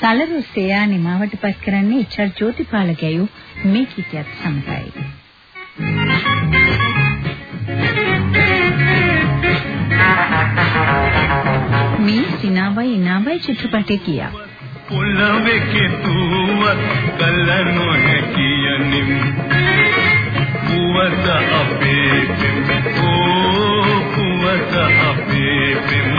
සලරුස්සයා නිමාවට පත් කරන්නේ ඉච්ඡා ජෝතිපාල ගැයූ මේ කීතයත් සමගයි. මේ සිනාවයි ඉනාවයි චිත්‍රපටයේ කියා. පොළවේ කෙතුවත් කල නොහැකියනිම් පුවත අපේ පෙම් ඕ පුවත අපේ පෙම්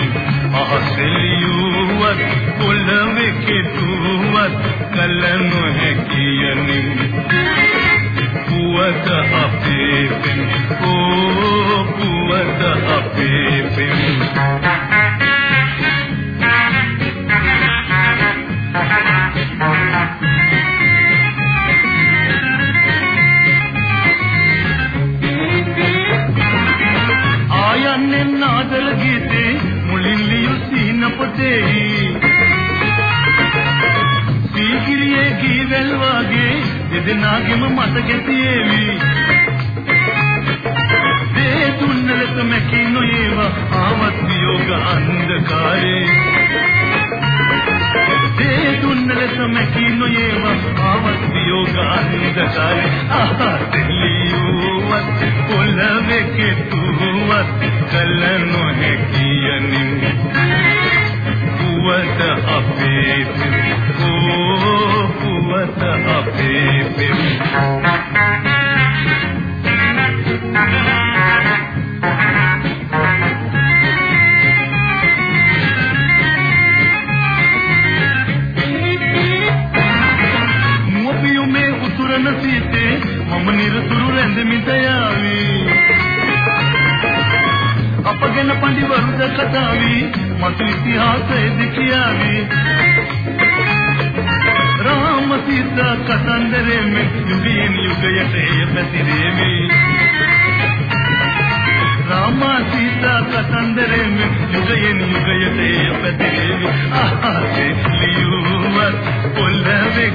අහසෙලියුවත් පොළවේ කෙතුවත් කල නොහැකියනිම් පුවත අපේ පෙම් ඕ පුවත අපේ පෙම්. ආයන්නෙන් ආදර ගීතේ මුලින් ලියු සීන පොතේ සීගිරියේ කීවල් වාගේ දෙදෙනාගෙම මතකෙ තියේවි දේ තුන්නලක මැකී නොයේවා ආවත් වියෝග අන්ධකාරේ දුන්නලස මැකී නොයේවා. ආවත් වියෝග අන්ධකාරේ ආහා දෙලියුවත් පොළවේ කෙටුවත් කල නොහැකියනින් පුවත අපේ ඕ පුවත අපේ පෙම් නිරතුරු යාවි අපගෙන පඬිවරුද කතාවි මතු ඉතිහාසයේද කියාවි රාම සීතා කතන්දරේ මෙ යුගයෙන් යුගයට එය පැතිරේවි. රාම සීතා කතන්දරේ මෙ යුගයෙන් යුගයට එය පැතිරේවි. ආහසේ ලියුවත් පොළවේ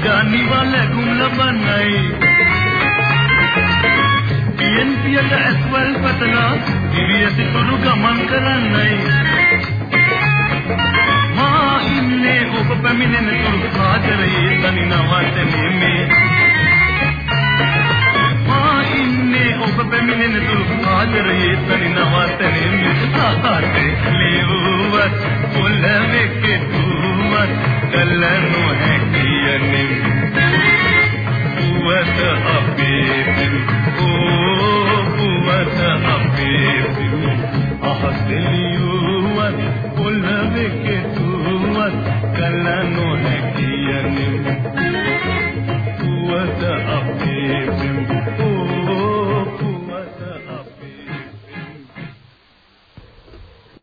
කොපුලියානේ ඉඩානි වල ගුම් ලබන්නයි පියෙන් පියට ඇස්වල් පතලා දිවිය සිතුරු ගමන් කරන්නයි. මා ඉන්නේ ඔබ පැමිණෙන තුරු ආදරයේ තනි නවතනේ මේ. මා ඉන්නේ ඔබ පැමිණෙන තුරු ආදරයේ තනි නවතනේ මේ. ආතේ ලේවත් පොළවේ කෙටුවත් කල නොහැකියනේ එළියුවත් පොළවේ කෙතුවත් කල නොහැකියනේ පුවත අපේ